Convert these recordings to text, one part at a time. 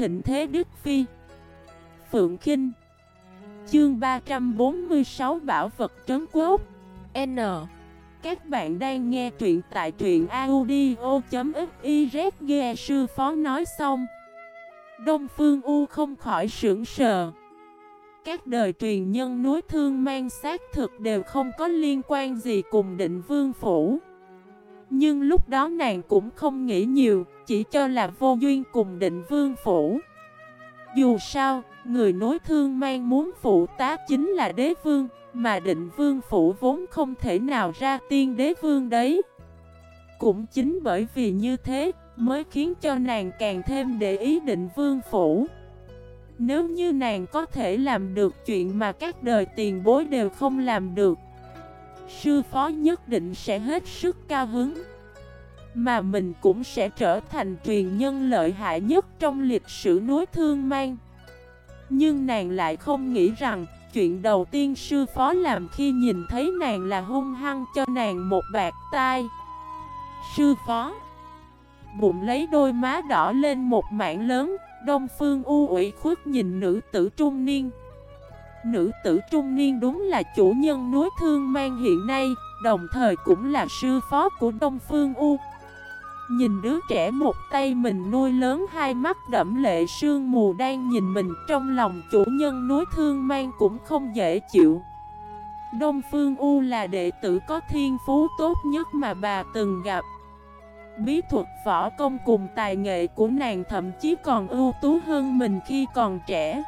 thịnh thế Đức Phi. Phượng Kinh. Chương 346 Bảo vật trấn quốc. N. Các bạn đang nghe truyện tại truyện audio.xyz Nghe sư phó nói xong. Đông Phương U không khỏi sững sờ. Các đời truyền nhân núi thương mang xác thực đều không có liên quan gì cùng định vương phủ. Nhưng lúc đó nàng cũng không nghĩ nhiều. Chỉ cho là vô duyên cùng định vương phủ. Dù sao, người nối thương mang muốn phụ tá chính là đế vương Mà định vương phủ vốn không thể nào ra tiên đế vương đấy. Cũng chính bởi vì như thế mới khiến cho nàng càng thêm để ý định vương phủ. Nếu như nàng có thể làm được chuyện mà các đời tiền bối đều không làm được Sư phó nhất định sẽ hết sức cao hứng. Mà mình cũng sẽ trở thành truyền nhân lợi hại nhất trong lịch sử núi thương mang. Nhưng nàng lại không nghĩ rằng, Chuyện đầu tiên sư phó làm khi nhìn thấy nàng là hung hăng cho nàng một bạc tai. Sư phó, Bụng lấy đôi má đỏ lên một mảng lớn, Đông Phương u ủy khuất nhìn nữ tử trung niên. Nữ tử trung niên đúng là chủ nhân núi thương mang hiện nay, Đồng thời cũng là sư phó của Đông Phương U Nhìn đứa trẻ một tay mình nuôi lớn hai mắt đẫm lệ sương mù đang nhìn mình, Trong lòng chủ nhân núi thương mang cũng không dễ chịu. Đông Phương U là đệ tử có thiên phú tốt nhất mà bà từng gặp. Bí thuật võ công cùng tài nghệ của nàng thậm chí còn ưu tú hơn mình khi còn trẻ.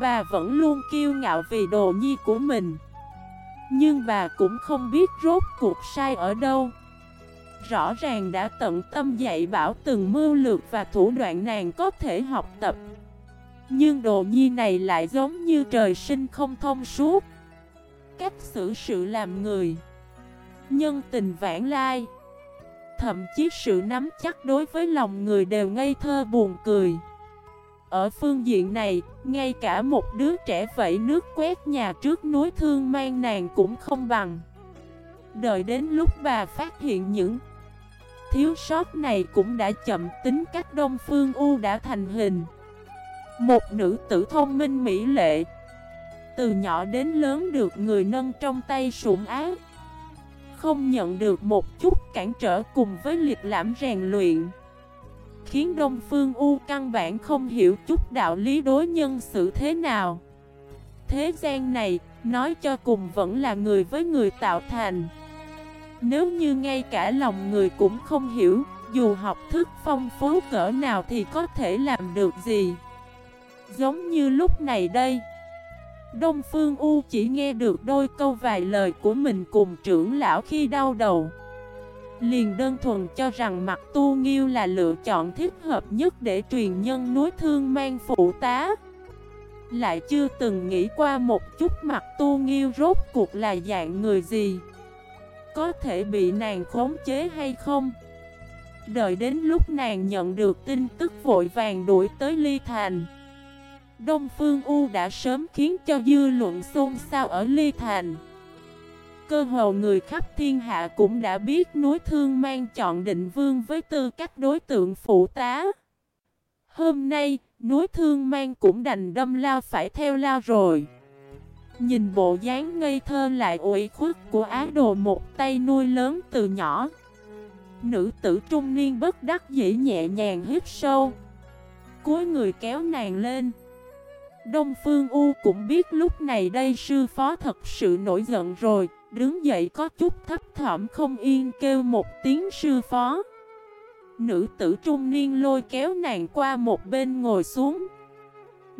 Bà vẫn luôn kiêu ngạo vì đồ nhi của mình. Nhưng bà cũng không biết rốt cuộc sai ở đâu. Rõ ràng đã tận tâm dạy bảo từng mưu lược và thủ đoạn nàng có thể học tập. Nhưng đồ nhi này lại giống như trời sinh không thông suốt. Cách xử sự làm người Nhân tình vãng lai. Thậm chí sự nắm chắc đối với lòng người đều ngây thơ buồn cười. Ở phương diện này, ngay cả một đứa trẻ vẫy nước quét nhà trước núi thương mang nàng cũng không bằng. Đợi đến lúc bà phát hiện những thiếu sót này cũng đã chậm tính cách Đông Phương U đã thành hình. Một nữ tử thông minh mỹ lệ. Từ nhỏ đến lớn được người nâng trong tay sủng ác không nhận được một chút cản trở cùng với liệt lãm rèn luyện. Khiến Đông Phương U căn bản không hiểu chút đạo lý đối nhân xử thế nào. Thế gian này, nói cho cùng vẫn là người với người tạo thành. Nếu như ngay cả lòng người cũng không hiểu, Dù học thức phong phú cỡ nào thì có thể làm được gì? Giống như lúc này đây, Đông Phương U chỉ nghe được đôi câu vài lời của mình cùng trưởng lão khi đau đầu. Liền đơn thuần cho rằng mặt tu nghiêu là lựa chọn thích hợp nhất để truyền nhân núi thương mang phụ tá. Lại chưa từng nghĩ qua một chút mặt tu nghiêu rốt cuộc là dạng người gì. Có thể bị nàng khống chế hay không? Đợi đến lúc nàng nhận được tin tức vội vàng đuổi tới Ly Thành. Đông Phương U đã sớm khiến cho dư luận xôn xao ở Ly Thành. Cơ hồ người khắp thiên hạ cũng đã biết núi thương mang chọn định vương với tư cách đối tượng phụ tá. Hôm nay, núi thương mang cũng đành đâm lao phải theo lao rồi. Nhìn bộ dáng ngây thơ lại ủy khuất của á đồ một tay nuôi lớn từ nhỏ Nữ tử trung niên bất đắc dĩ nhẹ nhàng hít sâu Cuối người kéo nàng lên Đông Phương U cũng biết lúc này đây sư phó thật sự nổi giận rồi, đứng dậy có chút thấp thỏm không yên kêu một tiếng sư phó. Nữ tử trung niên lôi kéo nàng qua một bên ngồi xuống.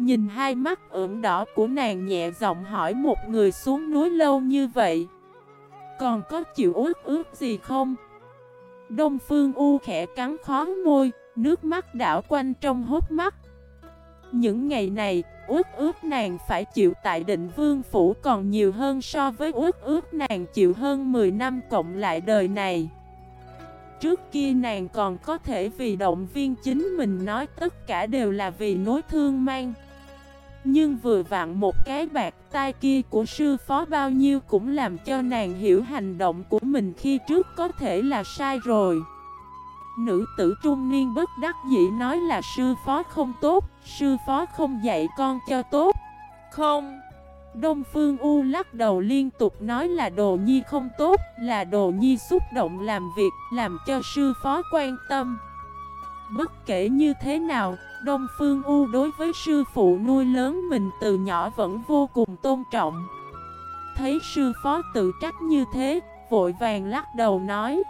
Nhìn hai mắt ửng đỏ của nàng nhẹ giọng hỏi một người xuống núi lâu như vậy. Còn có chịu ước ước gì không? Đông Phương U khẽ cắn khó môi, nước mắt đảo quanh trong hốt mắt. Những ngày này, ước ước nàng phải chịu tại định vương phủ còn nhiều hơn so với ước ước nàng chịu hơn 10 năm cộng lại đời này. Trước kia nàng còn có thể vì động viên chính mình nói tất cả đều là vì nối thương mang. Nhưng vừa vặn một cái bạc tai kia của sư phó bao nhiêu cũng làm cho nàng hiểu hành động của mình khi trước có thể là sai rồi. Nữ tử trung niên bất đắc dĩ nói là sư phó không tốt Sư phó không dạy con cho tốt. Không. Đông Phương U lắc đầu liên tục nói là đồ nhi không tốt Là đồ nhi xúc động làm việc Làm cho sư phó quan tâm Bất kể như thế nào, Đông Phương U đối với sư phụ nuôi lớn mình từ nhỏ vẫn vô cùng tôn trọng. Thấy sư phó tự trách như thế, Vội vàng lắc đầu nói,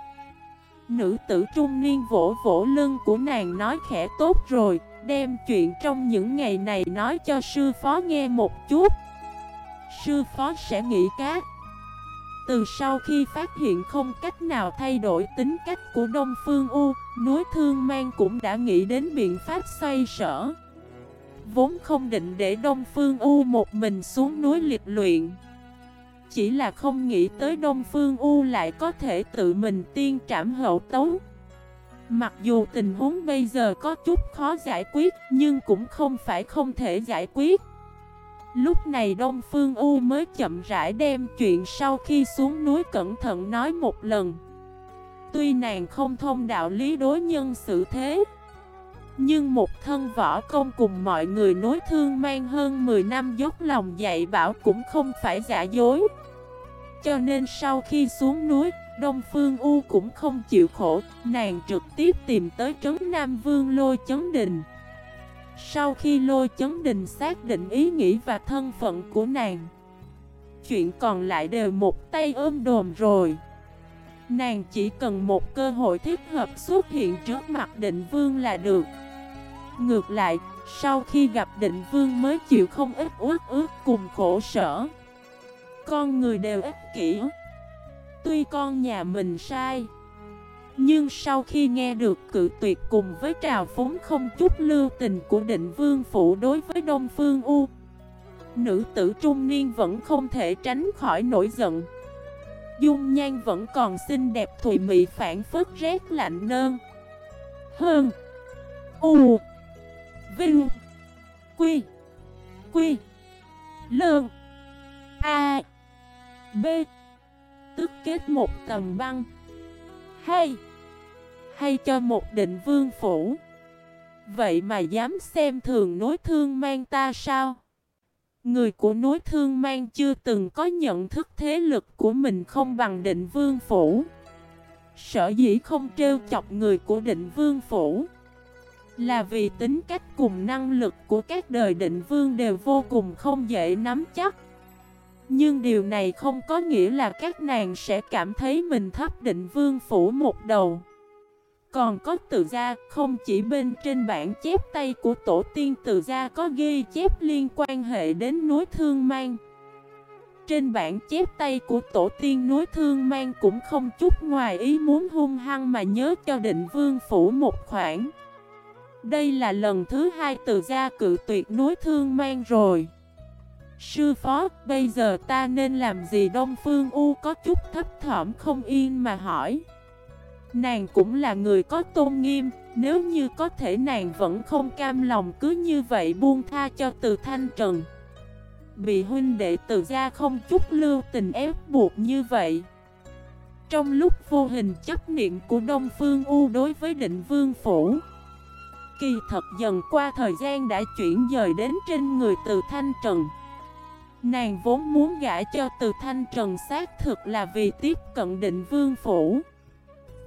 Nữ tử trung niên vỗ vỗ lưng của nàng nói khẽ tốt rồi, Đem chuyện trong những ngày này nói cho sư phó nghe một chút. Sư phó sẽ nghĩ cát từ sau khi phát hiện không cách nào thay đổi tính cách của Đông Phương U Núi Thương Mang cũng đã nghĩ đến biện pháp xoay sở. Vốn không định để Đông Phương U một mình xuống núi liệt luyện. Chỉ là không nghĩ tới Đông Phương U lại có thể tự mình tiên trảm hậu tấu. Mặc dù tình huống bây giờ có chút khó giải quyết, Nhưng cũng không phải không thể giải quyết. Lúc này Đông Phương U mới chậm rãi đem chuyện sau khi xuống núi cẩn thận nói một lần Tuy nàng không thông đạo lý đối nhân xử thế Nhưng một thân võ công cùng mọi người nối thương mang hơn 10 năm dốc lòng dạy bảo cũng không phải giả dối cho nên sau khi xuống núi, Đông Phương U cũng không chịu khổ, nàng trực tiếp tìm tới Trấn Nam Vương Lôi Chấn Đình. Sau khi Lôi Chấn Đình xác định ý nghĩ và thân phận của nàng, chuyện còn lại đều một tay ôm đồm rồi. Nàng chỉ cần một cơ hội thích hợp xuất hiện trước mặt định vương là được. Ngược lại, sau khi gặp định vương mới chịu không ít ước ước cùng khổ sở. Con người đều ích kỷ Tuy con nhà mình sai nhưng sau khi nghe được cự tuyệt cùng với trào phúng không chút lưu tình của định vương phủ đối với Đông Phương U, Nữ tử trung niên vẫn không thể tránh khỏi nổi giận. Dung nhan vẫn còn xinh đẹp thùy mị phản phất rét lạnh nơn. Hơn, U, Vinh, Quy Quy, Lơn, A, B. Tức kết một tầng băng. Hay! Hay cho một định vương phủ? Vậy mà dám xem thường nối thương mang ta sao? Người của nối thương mang chưa từng có nhận thức thế lực của mình không bằng định vương phủ. Sở dĩ không trêu chọc người của định vương phủ Là vì tính cách cùng năng lực của các đời định vương đều vô cùng không dễ nắm chắc. Nhưng điều này không có nghĩa là các nàng sẽ cảm thấy mình thấp định vương phủ một đầu. Còn có từ gia, không chỉ bên trên bản chép tay của tổ tiên từ gia có ghi chép liên quan hệ đến núi Thương Mang. Trên bản chép tay của tổ tiên núi Thương Mang cũng không chút ngoài ý muốn hung hăng mà nhớ cho định vương phủ một khoản Đây là lần thứ hai từ gia cự tuyệt núi Thương Mang rồi. Sư phó, bây giờ ta nên làm gì? Đông Phương U có chút thấp thỏm không yên mà hỏi. Nàng cũng là người có tôn nghiêm, Nếu như có thể nàng vẫn không cam lòng cứ như vậy buông tha cho từ thanh trần. Bị huynh đệ từ gia không chút lưu tình ép buộc như vậy. Trong lúc vô hình chấp niệm của Đông Phương U đối với định vương phủ, Kỳ thật dần qua thời gian đã chuyển dời đến trên người từ thanh trần. Nàng vốn muốn gả cho từ thanh trần xác thực là vì tiếp cận định vương phủ.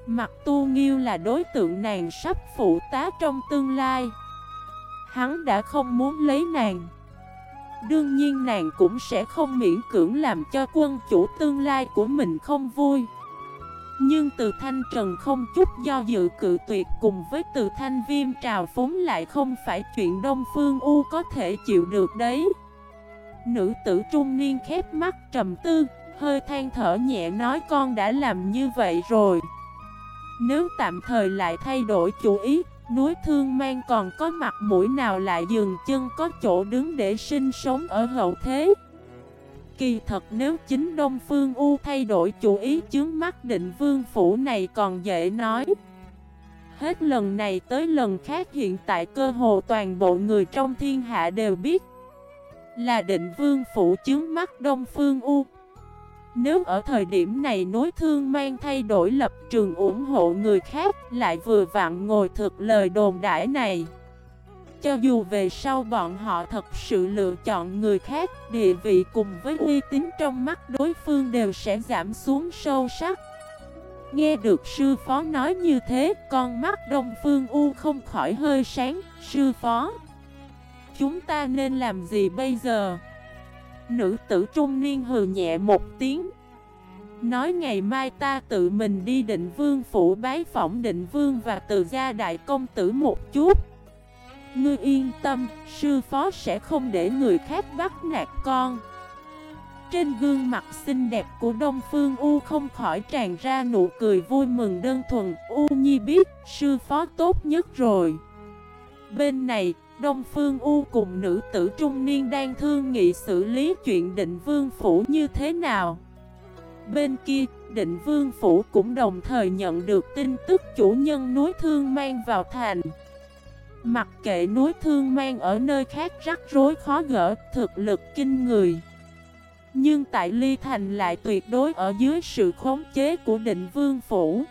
Mặt tu nghiêu là đối tượng nàng sắp phụ tá trong tương lai. Hắn đã không muốn lấy nàng. Đương nhiên nàng cũng sẽ không miễn cưỡng làm cho quân chủ tương lai của mình không vui. Nhưng từ thanh trần không chút do dự cự tuyệt cùng với từ thanh viêm trào phúng lại không phải chuyện Đông Phương U có thể chịu được đấy. Nữ tử trung niên khép mắt trầm tư, hơi than thở nhẹ nói con đã làm như vậy rồi. Nếu tạm thời lại thay đổi chủ ý, núi thương mang còn có mặt mũi nào lại dừng chân có chỗ đứng để sinh sống ở hậu thế. Kỳ thật nếu chính Đông Phương U thay đổi chủ ý chướng mắt định vương phủ này còn dễ nói. Hết lần này tới lần khác hiện tại cơ hồ toàn bộ người trong thiên hạ đều biết là định vương phủ chướng mắt Đông Phương U nếu ở thời điểm này nối thương mang thay đổi lập trường ủng hộ người khác, Lại vừa vặn ngồi thực lời đồn đãi này. Cho dù về sau bọn họ thật sự lựa chọn người khác, Địa vị cùng với uy tín trong mắt đối phương đều sẽ giảm xuống sâu sắc. Nghe được sư phó nói như thế, Con mắt Đông Phương U không khỏi hơi sáng. Sư phó, Chúng ta nên làm gì bây giờ? Nữ tử trung niên hừ nhẹ một tiếng. Nói ngày mai ta tự mình đi định vương phủ bái phỏng định vương và từ gia đại công tử một chút. Ngươi yên tâm, sư phó sẽ không để người khác bắt nạt con. Trên gương mặt xinh đẹp của Đông Phương U không khỏi tràn ra nụ cười vui mừng đơn thuần. U Nhi biết sư phó tốt nhất rồi. Bên này, Đông Phương U cùng nữ tử trung niên đang thương nghị xử lý chuyện định vương phủ như thế nào. Bên kia, định vương phủ cũng đồng thời nhận được tin tức chủ nhân núi thương mang vào thành. Mặc kệ núi thương mang ở nơi khác rắc rối khó gỡ, thực lực kinh người. Nhưng tại Ly Thành lại tuyệt đối ở dưới sự khống chế của định vương phủ.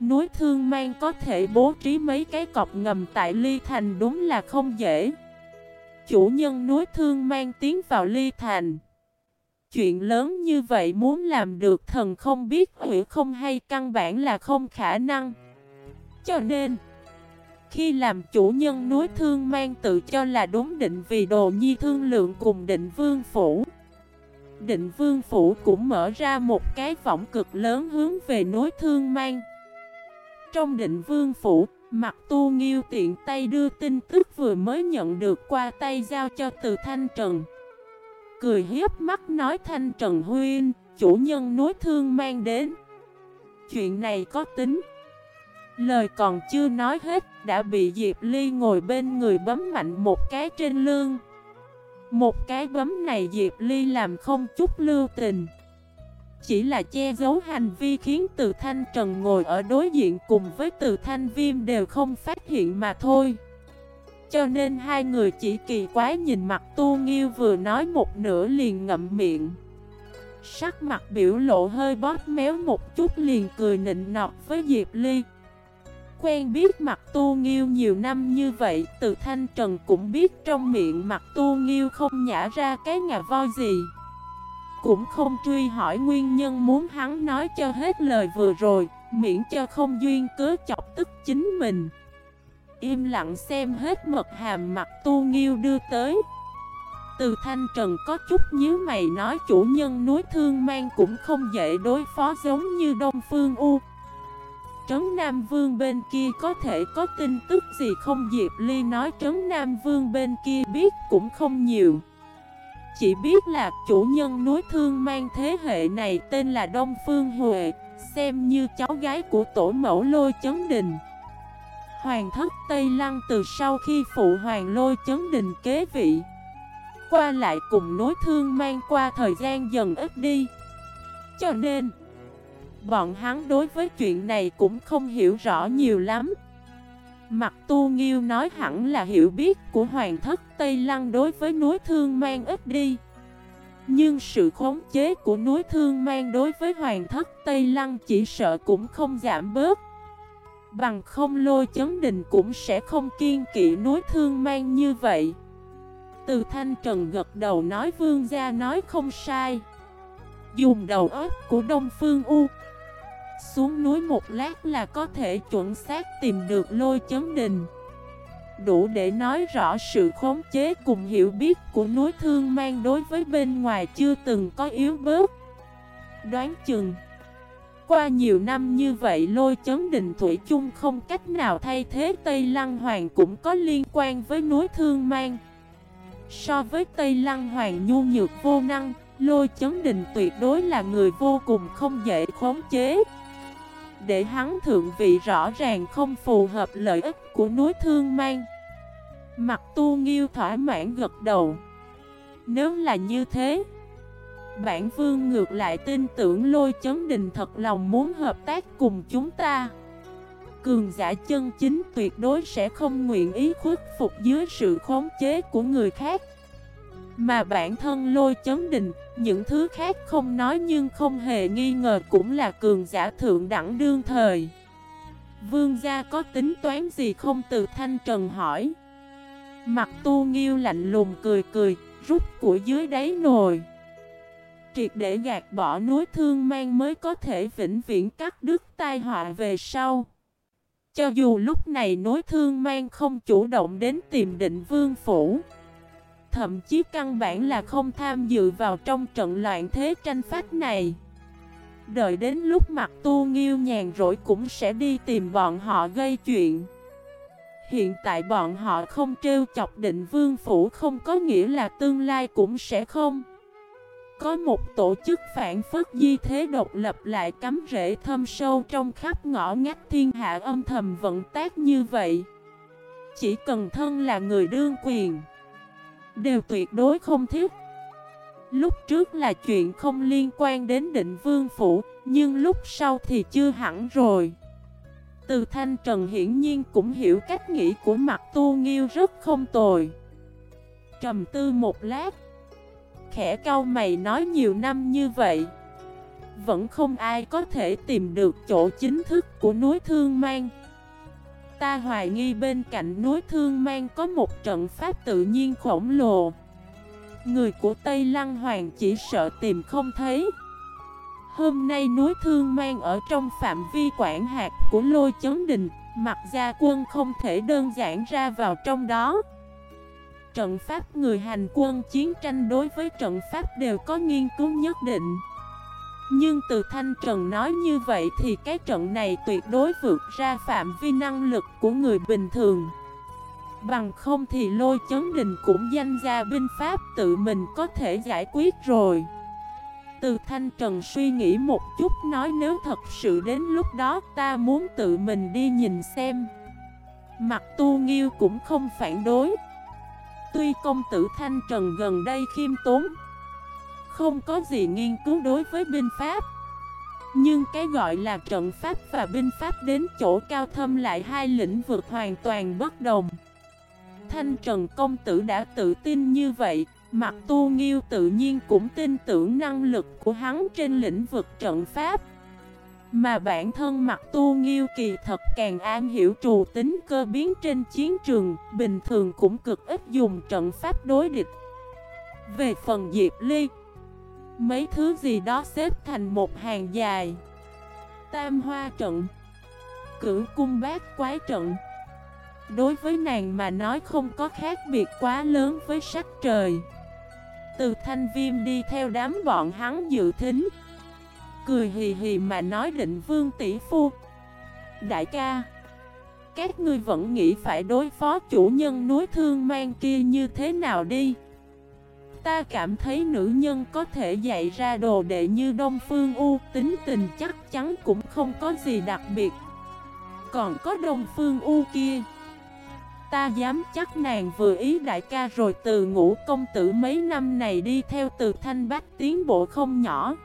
Núi Thương Mang có thể bố trí mấy cái cọc ngầm tại Ly Thành đúng là không dễ. Chủ nhân núi Thương Mang tiến vào Ly Thành. Chuyện lớn như vậy muốn làm được thần không biết hủy không hay căn bản là không khả năng. Cho nên, khi làm chủ nhân núi Thương Mang tự cho là đúng định vì đồ nhi thương lượng cùng định vương phủ. Định vương phủ cũng mở ra một cái võng cực lớn hướng về núi Thương Mang. Trong định vương phủ, mặt tu nghiêu tiện tay đưa tin tức vừa mới nhận được qua tay giao cho từ Thanh Trần. Cười hiếp mắt nói Thanh Trần Huyên, chủ nhân nối thương mang đến. Chuyện này có tính. Lời còn chưa nói hết, đã bị Diệp Ly ngồi bên người bấm mạnh một cái trên lương. Một cái bấm này Diệp Ly làm không chút lưu tình. Chỉ là che giấu hành vi khiến từ thanh trần ngồi ở đối diện cùng với từ thanh viêm đều không phát hiện mà thôi. Cho nên hai người chỉ kỳ quái nhìn mặt tu nghiêu vừa nói một nửa liền ngậm miệng. Sắc mặt biểu lộ hơi bóp méo một chút liền cười nịnh nọt với Diệp Ly. Quen biết mặt tu nghiêu nhiều năm như vậy, Từ thanh trần cũng biết trong miệng mặt tu nghiêu không nhả ra cái ngà voi gì cũng không truy hỏi nguyên nhân muốn hắn nói cho hết lời vừa rồi, Miễn cho không duyên cớ chọc tức chính mình. Im lặng xem hết mật hàm mặt tu nghiêu đưa tới. Từ thanh trần có chút nhíu mày nói chủ nhân núi thương mang cũng không dễ đối phó giống như Đông Phương U. Trấn Nam Vương bên kia có thể có tin tức gì không? Diệp Ly nói Trấn Nam Vương bên kia biết cũng không nhiều chỉ biết là chủ nhân núi thương mang thế hệ này tên là Đông Phương Huệ, Xem như cháu gái của tổ mẫu lôi chấn đình. Hoàng thất Tây Lăng từ sau khi phụ hoàng lôi chấn đình kế vị, Qua lại cùng núi thương mang qua thời gian dần ít đi. Cho nên, Bọn hắn đối với chuyện này cũng không hiểu rõ nhiều lắm. Mặt tu nghiêu nói hẳn là hiểu biết của hoàng thất Tây Lăng đối với núi thương mang ít đi. Nhưng sự khống chế của núi thương mang đối với hoàng thất Tây Lăng chỉ sợ cũng không giảm bớt. Bằng không lôi chấn đình cũng sẽ không kiên kỵ núi thương mang như vậy. Từ thanh trần gật đầu nói vương gia nói không sai. Dùng đầu óc của Đông Phương U xuống núi một lát là có thể chuẩn xác tìm được lôi chấn đình. Đủ để nói rõ sự khống chế cùng hiểu biết của núi thương mang đối với bên ngoài chưa từng có yếu bớt. Đoán chừng, Qua nhiều năm như vậy lôi chấn đình Thủy chung không cách nào thay thế Tây Lăng Hoàng cũng có liên quan với núi thương mang. So với Tây Lăng Hoàng nhu nhược vô năng, Lôi chấn đình tuyệt đối là người vô cùng không dễ khống chế để hắn thượng vị rõ ràng không phù hợp lợi ích của núi thương mang. Mặt tu nghiêu thỏa mãn gật đầu. Nếu là như thế, Bản vương ngược lại tin tưởng lôi chấn đình thật lòng muốn hợp tác cùng chúng ta. Cường giả chân chính tuyệt đối sẽ không nguyện ý khuất phục dưới sự khống chế của người khác. Mà bản thân lôi chấn đình, những thứ khác không nói nhưng không hề nghi ngờ cũng là cường giả thượng đẳng đương thời. Vương gia có tính toán gì không từ thanh trần hỏi. Mặt tu nghiêu lạnh lùng cười cười, rút của dưới đáy nồi. Triệt để gạt bỏ núi thương mang mới có thể vĩnh viễn cắt đứt tai họa về sau. Cho dù lúc này nối thương mang không chủ động đến tìm định vương phủ Thậm chí căn bản là không tham dự vào trong trận loạn thế tranh phách này. Đợi đến lúc mặt tu nghiêu nhàn rỗi cũng sẽ đi tìm bọn họ gây chuyện. Hiện tại bọn họ không trêu chọc định vương phủ không có nghĩa là tương lai cũng sẽ không. Có một tổ chức phản phất di thế độc lập lại cắm rễ thâm sâu trong khắp ngõ ngách thiên hạ âm thầm vận tác như vậy. Chỉ cần thân là người đương quyền, đều tuyệt đối không thiết. Lúc trước là chuyện không liên quan đến định vương phủ, nhưng lúc sau thì chưa hẳn rồi. Từ Thanh Trần hiển nhiên cũng hiểu cách nghĩ của mặt tu nghiêu rất không tồi. Trầm tư một lát khẽ cau mày nói nhiều năm như vậy Vẫn không ai có thể tìm được chỗ chính thức của núi Thương Mang Ta hoài nghi bên cạnh núi Thương Mang có một trận pháp tự nhiên khổng lồ. Người của Tây Lăng Hoàng chỉ sợ tìm không thấy. Hôm nay núi Thương Mang ở trong phạm vi quản hạt của lôi chấn đình Mặt gia quân không thể đơn giản ra vào trong đó. Trận pháp người hành quân chiến tranh đối với trận pháp đều có nghiên cứu nhất định. Nhưng từ Thanh Trần nói như vậy thì cái trận này tuyệt đối vượt ra phạm vi năng lực của người bình thường. Bằng không thì lôi chấn đình cũng danh gia binh pháp tự mình có thể giải quyết rồi. Từ Thanh Trần suy nghĩ một chút nói nếu thật sự đến lúc đó ta muốn tự mình đi nhìn xem. Mặt tu nghiêu cũng không phản đối. Tuy công tử Thanh Trần gần đây khiêm tốn không có gì nghiên cứu đối với binh pháp. Nhưng cái gọi là trận pháp và binh pháp đến chỗ cao thâm lại hai lĩnh vực hoàn toàn bất đồng. Thanh Trần công tử đã tự tin như vậy Mặt tu nghiêu tự nhiên cũng tin tưởng năng lực của hắn trên lĩnh vực trận pháp. Mà bản thân mặt tu nghiêu kỳ thật càng an hiểu trù tính cơ biến trên chiến trường, Bình thường cũng cực ít dùng trận pháp đối địch. Về phần Diệp Ly Mấy thứ gì đó xếp thành một hàng dài. Tam hoa trận, Cửu cung bát quái trận. Đối với nàng mà nói không có khác biệt quá lớn với sắc trời. Từ thanh viêm đi theo đám bọn hắn dự thính. Cười hì hì mà nói định vương tỷ phu. Đại ca, Các ngươi vẫn nghĩ phải đối phó chủ nhân núi thương mang kia như thế nào đi? Ta cảm thấy nữ nhân có thể dạy ra đồ đệ như Đông Phương U, Tính tình chắc chắn cũng không có gì đặc biệt. Còn có Đông Phương U kia. Ta dám chắc nàng vừa ý đại ca rồi từ ngũ công tử mấy năm này đi theo từ thanh bách tiến bộ không nhỏ.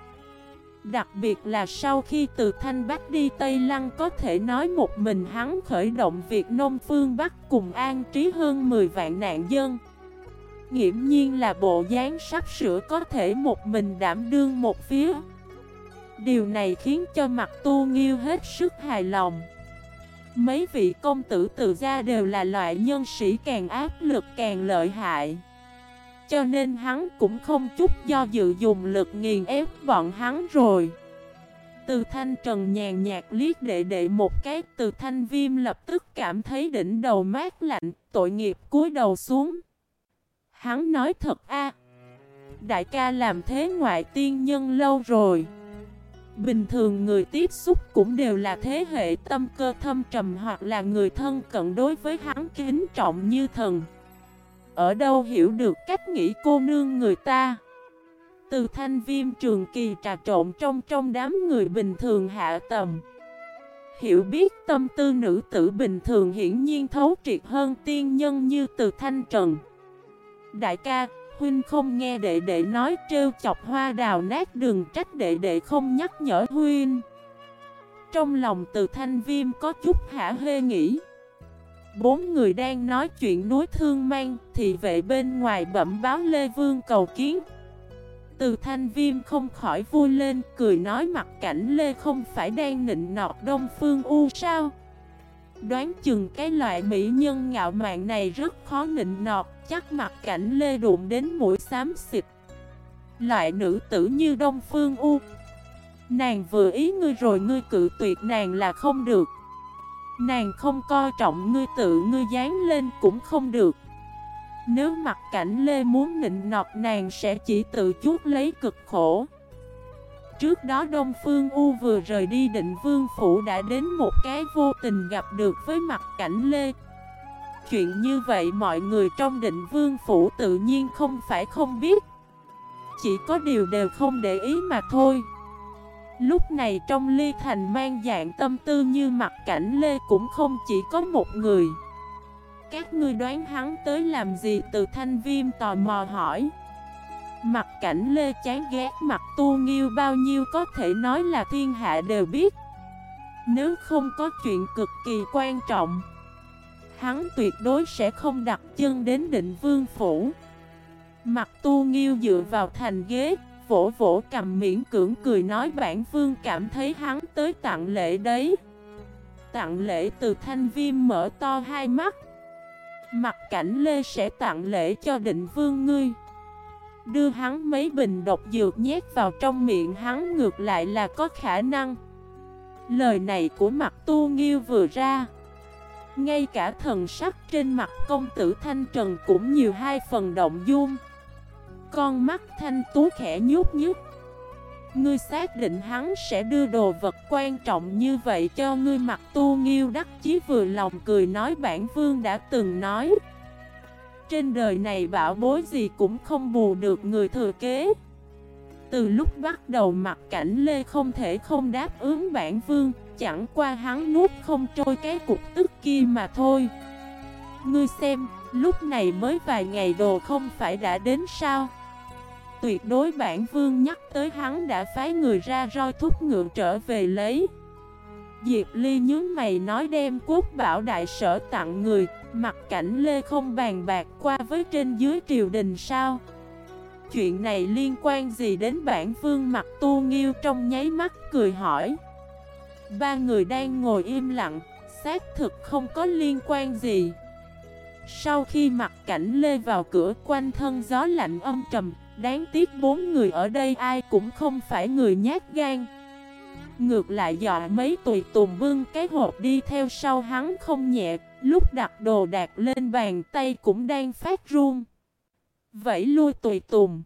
Đặc biệt là sau khi từ Thanh Bắc đi Tây Lăng có thể nói một mình hắn khởi động việc nông phương Bắc cùng an trí hơn 10 vạn nạn dân. Nghiễm nhiên là bộ dáng sắp sửa có thể một mình đảm đương một phía. Điều này khiến cho mặt tu nghiêu hết sức hài lòng. Mấy vị công tử tự ra đều là loại nhân sĩ càng áp lực càng lợi hại. Cho nên hắn cũng không chút do dự dùng lực nghiền ép bọn hắn rồi Từ thanh trần nhàn nhạt liếc đệ đệ một cái, Từ thanh viêm lập tức cảm thấy đỉnh đầu mát lạnh, Tội nghiệp cúi đầu xuống Hắn nói thật a. Đại ca làm thế ngoại tiên nhân lâu rồi. Bình thường người tiếp xúc cũng đều là thế hệ tâm cơ thâm trầm Hoặc là người thân cận đối với hắn kính trọng như thần. Ở đâu hiểu được cách nghĩ cô nương người ta? Từ thanh viêm trường kỳ trà trộn trong trong đám người bình thường hạ tầm. Hiểu biết tâm tư nữ tử bình thường hiển nhiên thấu triệt hơn tiên nhân như từ thanh trần. Đại ca, huynh không nghe đệ đệ nói trêu chọc hoa đào nát đường trách đệ đệ không nhắc nhở huynh. Trong lòng từ thanh viêm có chút hả hê nghĩ. Bốn người đang nói chuyện núi thương mang Thì vệ bên ngoài bẩm báo Lê Vương cầu kiến. Từ thanh viêm không khỏi vui lên Cười nói mặt cảnh Lê không phải đang nịnh nọt Đông Phương U sao? Đoán chừng cái loại mỹ nhân ngạo mạn này rất khó nịnh nọt. Chắc mặt cảnh Lê đụng đến mũi xám xịt. Loại nữ tử như Đông Phương U. Nàng vừa ý ngươi rồi ngươi cự tuyệt nàng là không được. Nàng không coi trọng ngươi tự ngươi dán lên cũng không được. Nếu mặt cảnh Lê muốn nịnh nọt nàng sẽ chỉ tự chuốt lấy cực khổ. Trước đó Đông Phương U vừa rời đi định vương phủ đã đến một cái vô tình gặp được với mặt cảnh Lê. Chuyện như vậy mọi người trong định vương phủ tự nhiên không phải không biết. Chỉ có điều đều không để ý mà thôi. Lúc này trong ly thành mang dạng tâm tư như mặt cảnh Lê cũng không chỉ có một người. Các ngươi đoán hắn tới làm gì từ thanh viêm tò mò hỏi. Mặt cảnh Lê chán ghét mặt tu nghiêu bao nhiêu có thể nói là thiên hạ đều biết. Nếu không có chuyện cực kỳ quan trọng Hắn tuyệt đối sẽ không đặt chân đến định vương phủ. Mặt tu nghiêu dựa vào thành ghế, vỗ vỗ cầm miễn cưỡng cười nói bản vương cảm thấy hắn tới tặng lễ đấy. Tặng lễ từ thanh viêm mở to hai mắt. Mặt cảnh Lê sẽ tặng lễ cho định vương ngươi. Đưa hắn mấy bình độc dược nhét vào trong miệng hắn ngược lại là có khả năng. Lời này của mặt tu nghiêu vừa ra. Ngay cả thần sắc trên mặt công tử Thanh Trần cũng nhiều hai phần động dung. Con mắt thanh tú khẽ nhút nhút Ngươi xác định hắn sẽ đưa đồ vật quan trọng như vậy cho ngươi mặt tu nghiêu đắc chí vừa lòng cười nói bản vương đã từng nói. Trên đời này bảo bối gì cũng không bù được người thừa kế. Từ lúc bắt đầu mặt cảnh Lê không thể không đáp ứng bản vương. Chẳng qua hắn nuốt không trôi cái cục tức kia mà thôi. Ngươi xem, lúc này mới vài ngày đồ không phải đã đến sao? Tuyệt đối bản vương nhắc tới hắn đã phái người ra roi thúc ngựa trở về lấy. Diệp Ly nhớ mày nói đem quốc bảo đại sở tặng người Mặt cảnh Lê không bàn bạc qua với trên dưới triều đình sao? Chuyện này liên quan gì đến bản vương mặt tu nghiêu trong nháy mắt cười hỏi. Ba người đang ngồi im lặng, Xác thực không có liên quan gì. Sau khi mặt cảnh Lê vào cửa, quanh thân gió lạnh âm trầm, Đáng tiếc bốn người ở đây ai cũng không phải người nhát gan. Ngược lại dọa mấy tùy tùng bưng cái hộp đi theo sau hắn không nhẹ, Lúc đặt đồ đạc lên bàn tay cũng đang phát run. Vẫy lui tùy tùng.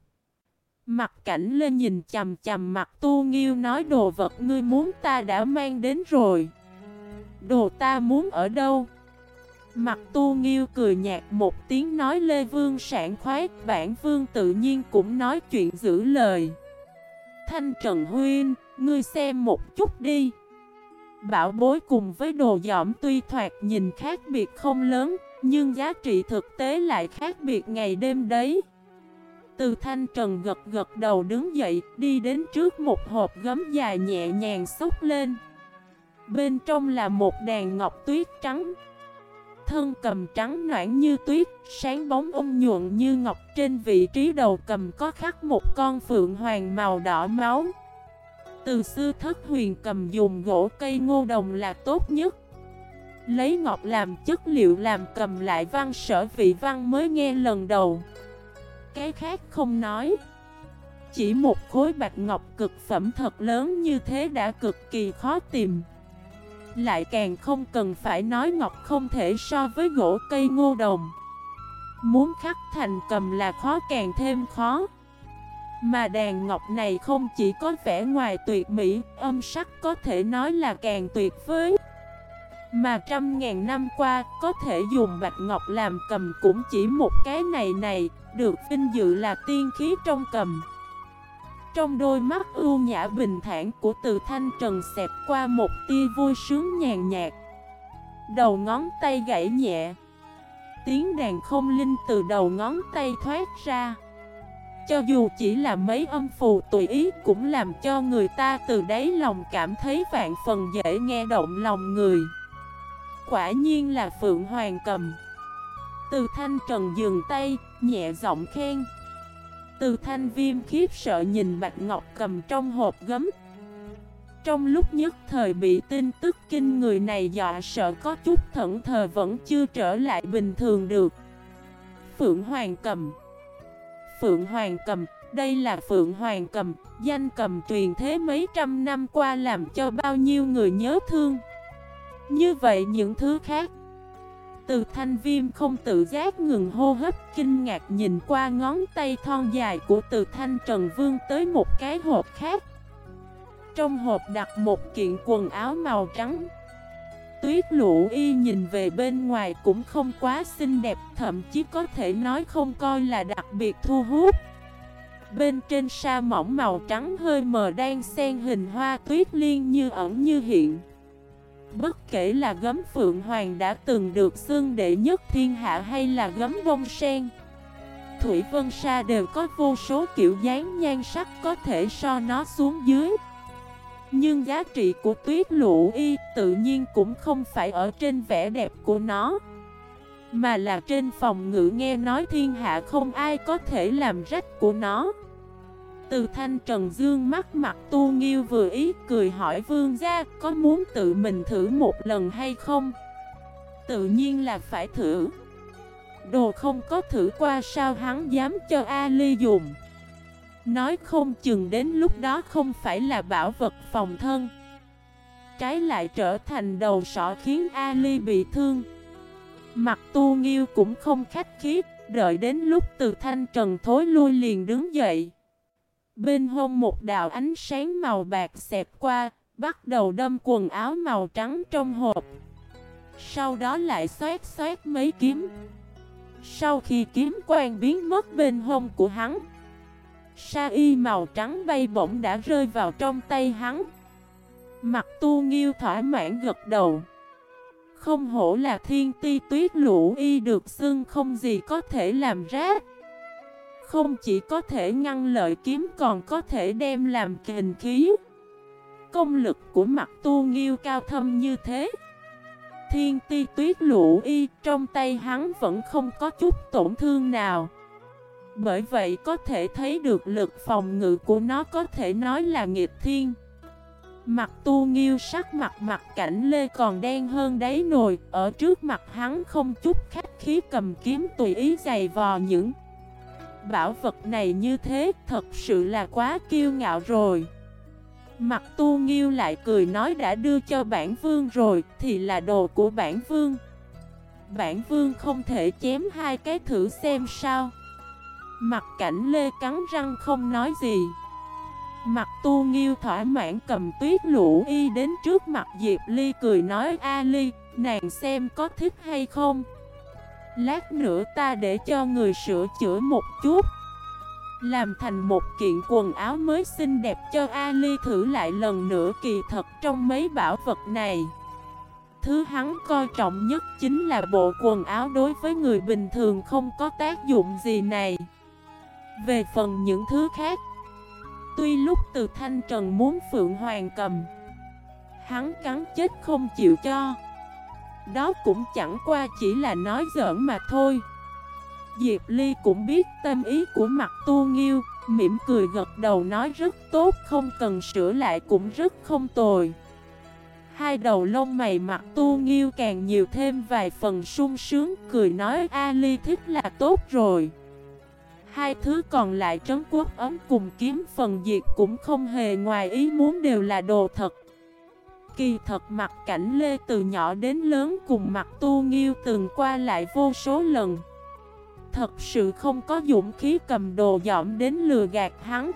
Mặt cảnh lên nhìn chầm chầm mặt tu nghiêu nói đồ vật ngươi muốn ta đã mang đến rồi. Đồ ta muốn ở đâu? Mặt tu nghiêu cười nhạt một tiếng nói Lê Vương sản khoái Bản Vương tự nhiên cũng nói chuyện giữ lời. Thanh Trần Huyên, ngươi xem một chút đi. Bảo bối cùng với đồ dõm tuy thoạt nhìn khác biệt không lớn Nhưng giá trị thực tế lại khác biệt ngày đêm đấy. Từ thanh trần gật gật đầu đứng dậy Đi đến trước một hộp gấm dài nhẹ nhàng xốc lên Bên trong là một đàn ngọc tuyết trắng Thân cầm trắng noãn như tuyết, sáng bóng ung nhuận như ngọc trên vị trí đầu cầm có khắc một con phượng hoàng màu đỏ máu. Từ xưa thất huyền cầm dùng gỗ cây ngô đồng là tốt nhất. Lấy ngọc làm chất liệu làm cầm lại văn sở vị văn mới nghe lần đầu. Cái khác không nói. Chỉ một khối bạch ngọc cực phẩm thật lớn như thế đã cực kỳ khó tìm. Lại càng không cần phải nói ngọc không thể so với gỗ cây ngô đồng Muốn khắc thành cầm là khó, càng thêm khó Mà đàn ngọc này không chỉ có vẻ ngoài tuyệt mỹ, Âm sắc có thể nói là càng tuyệt vời mà trăm ngàn năm qua, có thể dùng bạch ngọc làm cầm cũng chỉ một cái này này, Được vinh dự là tiên khí trong cầm. Trong đôi mắt ưu nhã bình thản của từ thanh trần xẹp qua một tia vui sướng nhàn nhạt. Đầu ngón tay gãy nhẹ. Tiếng đàn không linh từ đầu ngón tay thoát ra. Cho dù chỉ là mấy âm phù tùy ý cũng làm cho người ta từ đáy lòng cảm thấy vạn phần dễ nghe động lòng người quả nhiên là Phượng Hoàng cầm. Từ thanh trần dừng tay, nhẹ giọng khen. Từ thanh viêm khiếp sợ nhìn Bạch Ngọc cầm trong hộp gấm. Trong lúc nhất thời bị tin tức kinh người này dọa sợ có chút thẩn thờ vẫn chưa trở lại bình thường được. Phượng Hoàng cầm. Phượng Hoàng cầm đây là Phượng Hoàng cầm, danh cầm truyền thế mấy trăm năm qua làm cho bao nhiêu người nhớ thương. Như vậy những thứ khác. Từ thanh viêm không tự giác ngừng hô hấp, kinh ngạc nhìn qua ngón tay thon dài của từ thanh trần vương tới một cái hộp khác. Trong hộp đặt một kiện quần áo màu trắng. Tuyết lũ y nhìn về bên ngoài cũng không quá xinh đẹp, Thậm chí có thể nói không coi là đặc biệt thu hút. Bên trên sa mỏng màu trắng hơi mờ đang xen hình hoa tuyết liên như ẩn như hiện. Bất kể là gấm phượng hoàng đã từng được xưng đệ nhất thiên hạ hay là gấm bông sen, Thủy Vân Sa đều có vô số kiểu dáng nhan sắc có thể so nó xuống dưới. Nhưng giá trị của tuyết lũ y tự nhiên cũng không phải ở trên vẻ đẹp của nó, Mà là trên phòng ngữ nghe nói thiên hạ không ai có thể làm rách của nó từ thanh trần dương mắt mặt tu nghiêu vừa ý cười hỏi vương gia, có muốn tự mình thử một lần hay không? Tự nhiên là phải thử. Đồ không có thử qua sao hắn dám cho Ali dùng? Nói không chừng đến lúc đó không phải là bảo vật phòng thân. Trái lại trở thành đầu sọ khiến Ali bị thương. Mặt tu nghiêu cũng không khách khí, Đợi đến lúc từ thanh trần thối lui liền đứng dậy. Bên hông một đạo ánh sáng màu bạc xẹp qua, bắt đầu đâm quần áo màu trắng trong hộp. Sau đó lại xoát xoát mấy kiếm. Sau khi kiếm quang biến mất bên hông của hắn, sa y màu trắng bay bổng đã rơi vào trong tay hắn. Mặt tu nghiêu thỏa mãn gật đầu. Không hổ là thiên ti tuyết lũ y được xưng không gì có thể làm rác. Không chỉ có thể ngăn lợi kiếm còn có thể đem làm kền khí. Công lực của mặt tu nghiêu cao thâm như thế. Thiên ti tuyết lũ y trong tay hắn vẫn không có chút tổn thương nào. Bởi vậy có thể thấy được lực phòng ngự của nó có thể nói là nghiệp thiên. Mặt tu nghiêu sắc mặt mặt cảnh lê còn đen hơn đáy nồi, Ở trước mặt hắn không chút khách khí cầm kiếm tùy ý giày vò những bảo vật này như thế thật sự là quá kiêu ngạo rồi. Mặt tu nghiêu lại cười nói đã đưa cho bản vương rồi thì là đồ của bản vương. Bản vương không thể chém hai cái thử xem sao. Mặt cảnh lê cắn răng không nói gì. Mặt tu nghiêu thỏa mãn cầm tuyết lũ y đến trước mặt Diệp Ly cười nói A Ly, nàng xem có thích hay không? Lát nữa ta để cho người sửa chữa một chút. Làm thành một kiện quần áo mới xinh đẹp cho Ali thử lại lần nữa kỳ thật trong mấy bảo vật này. Thứ hắn coi trọng nhất chính là bộ quần áo đối với người bình thường không có tác dụng gì này. Về phần những thứ khác, Tuy lúc từ Thanh Trần muốn Phượng Hoàng cầm, Hắn cắn chết không chịu cho đó cũng chẳng qua chỉ là nói giỡn mà thôi. Diệp Ly cũng biết tâm ý của mặt tu nghiêu, Mỉm cười gật đầu nói rất tốt, Không cần sửa lại cũng rất không tồi. Hai đầu lông mày mặt tu nghiêu càng nhiều thêm vài phần sung sướng, Cười nói, A Ly thích là tốt rồi. Hai thứ còn lại trấn quốc ấm cùng kiếm phần diệt cũng không hề ngoài ý muốn đều là đồ thật. Kỳ thật mặt cảnh Lê từ nhỏ đến lớn cùng mặt tu nghiêu từng qua lại vô số lần. Thật sự không có dũng khí cầm đồ dõm đến lừa gạt hắn.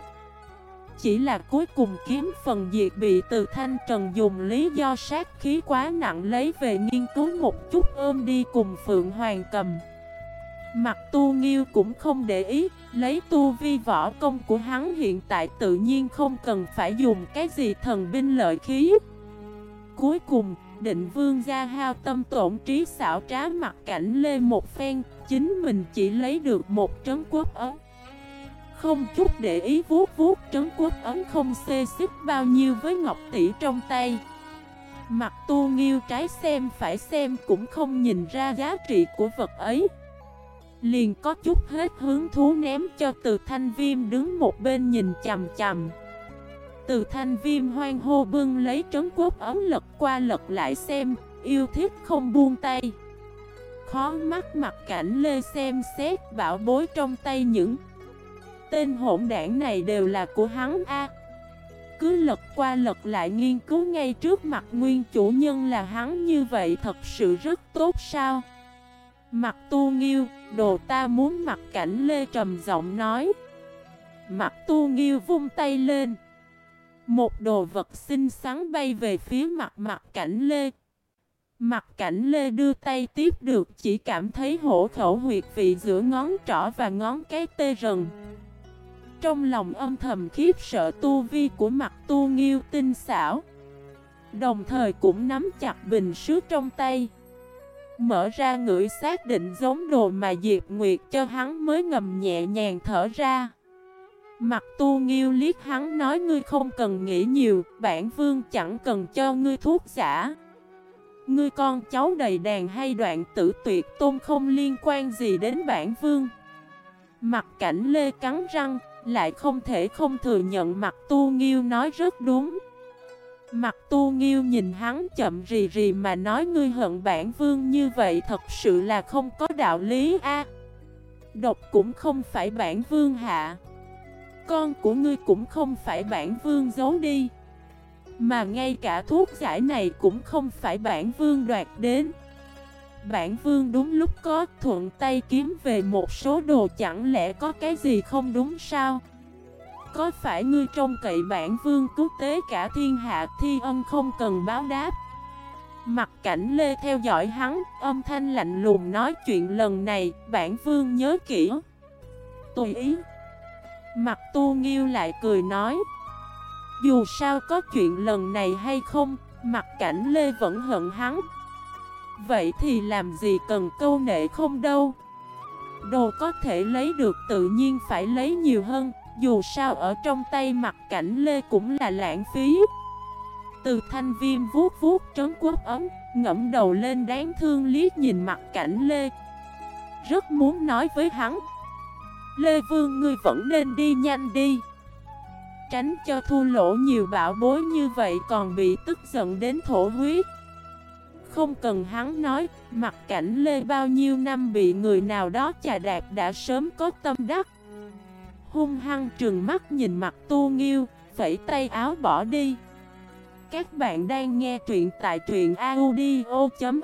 Chỉ là cuối cùng kiếm phần diệt bị từ thanh trần dùng lý do sát khí quá nặng lấy về nghiên cứu một chút ôm đi cùng Phượng Hoàng cầm. Mặt tu nghiêu cũng không để ý, Lấy tu vi võ công của hắn hiện tại tự nhiên không cần phải dùng cái gì thần binh lợi khí. Cuối cùng, định vương gia hao tâm tổn trí xảo trá mặt cảnh lê một phen, chính mình chỉ lấy được một trấn quốc ấn. Không chút để ý vuốt vuốt trấn quốc ấn không xê xích bao nhiêu với ngọc tỷ trong tay. Mặt tu nghiêu trái xem phải xem cũng không nhìn ra giá trị của vật ấy Liền có chút hết hứng thú ném cho từ thanh viêm đứng một bên nhìn chầm chầm từ thanh viêm hoang hô bưng lấy trấn quốc ấm lật qua lật lại xem Yêu thích không buông tay. Khó mắt mặt cảnh lê xem xét bảo bối trong tay những Tên hỗn đảng này đều là của hắn A. Cứ lật qua lật lại nghiên cứu ngay trước mặt nguyên chủ nhân là hắn như vậy thật sự rất tốt sao? Mặt tu nghiêu, đồ ta muốn mặt cảnh lê trầm giọng nói. Mặt tu nghiêu vung tay lên. Một đồ vật xinh xắn bay về phía mặt mặt cảnh lê. Mặt cảnh lê đưa tay tiếp được, chỉ cảm thấy hổ khẩu huyệt vị giữa ngón trỏ và ngón cái tê rần. Trong lòng âm thầm khiếp sợ tu vi của mặt tu nghiêu tinh xảo. Đồng thời cũng nắm chặt bình sứ trong tay. Mở ra ngửi xác định giống đồ mà Diệp Nguyệt cho hắn mới ngầm nhẹ nhàng thở ra. Mặt tu nghiêu liếc hắn nói ngươi không cần nghĩ nhiều, Bản vương chẳng cần cho ngươi thuốc giả. Ngươi con cháu đầy đàn hay đoạn tử tuyệt tôn không liên quan gì đến bản vương. Mặt cảnh lê cắn răng, Lại không thể không thừa nhận mặt tu nghiêu nói rất đúng. Mặt tu nghiêu nhìn hắn chậm rì rì mà nói ngươi hận bản vương như vậy thật sự là không có đạo lý a. Độc cũng không phải bản vương hạ. Con của ngươi cũng không phải bản vương giấu đi. Mà ngay cả thuốc giải này cũng không phải bản vương đoạt đến. Bản vương đúng lúc có thuận tay kiếm về một số đồ chẳng lẽ có cái gì không đúng sao? Có phải ngươi trông cậy bản vương cứu tế cả thiên hạ thi ân không cần báo đáp? Mặt cảnh lê theo dõi hắn, Âm thanh lạnh lùng nói chuyện lần này, Bản vương nhớ kỹ. Tùy ý. Mặt tu nghiêu lại cười nói, Dù sao có chuyện lần này hay không, Mặt cảnh lê vẫn hận hắn. Vậy thì làm gì cần câu nệ không đâu. Đồ có thể lấy được tự nhiên phải lấy nhiều hơn, dù sao ở trong tay mặt cảnh lê cũng là lãng phí. Từ thanh viêm vuốt vuốt trấn quốc ấm, Ngẫm đầu lên đáng thương liếc nhìn mặt cảnh lê. Rất muốn nói với hắn Lê Vương ngươi vẫn nên đi nhanh đi. Tránh cho thua lỗ nhiều bảo bối như vậy còn bị tức giận đến thổ huyết. Không cần hắn nói Mặt cảnh Lê bao nhiêu năm bị người nào đó chà đạp đã sớm có tâm đắc. Hung hăng trừng mắt nhìn mặt tu nghiêu, phẩy tay áo bỏ đi. Các bạn đang nghe truyện tại truyện audio.fif